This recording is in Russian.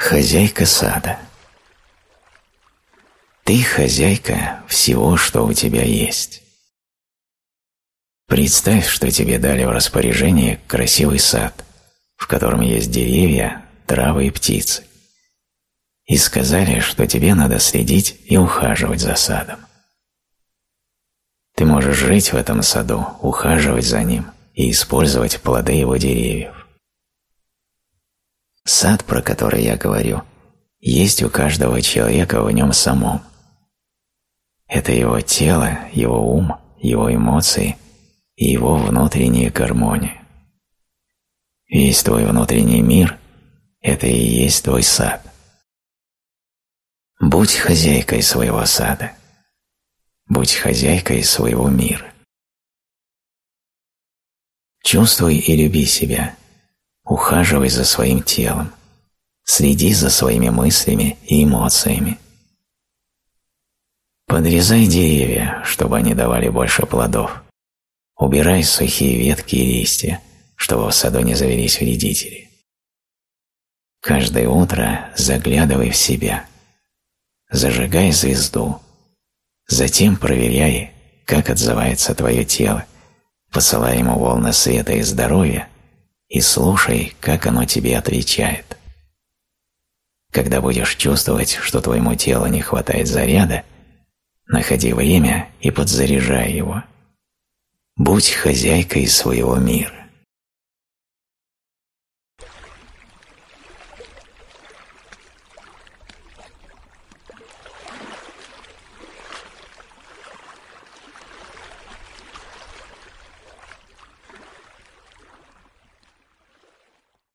Хозяйка сада. Ты хозяйка всего, что у тебя есть. Представь, что тебе дали в распоряжение красивый сад, в котором есть деревья, травы и птицы. И сказали, что тебе надо следить и ухаживать за садом. Ты можешь жить в этом саду, ухаживать за ним и использовать плоды его деревьев. Сад, про который я говорю, есть у каждого человека в нем самом. Это его тело, его ум, его эмоции и его внутренняя гармония. Весь твой внутренний мир – это и есть твой сад. Будь хозяйкой своего сада. Будь хозяйкой своего мира. Чувствуй и люби себя – ухаживай за своим телом, следи за своими мыслями и эмоциями. Подрезай деревья, чтобы они давали больше плодов. Убирай сухие ветки и листья, чтобы в саду не завелись вредители. Каждое утро заглядывай в себя. Зажигай звезду. Затем проверяй, как отзывается твое тело, посылая ему волны света и здоровья, и слушай, как оно тебе отвечает. Когда будешь чувствовать, что твоему телу не хватает заряда, находи время и подзаряжай его. Будь хозяйкой своего мира.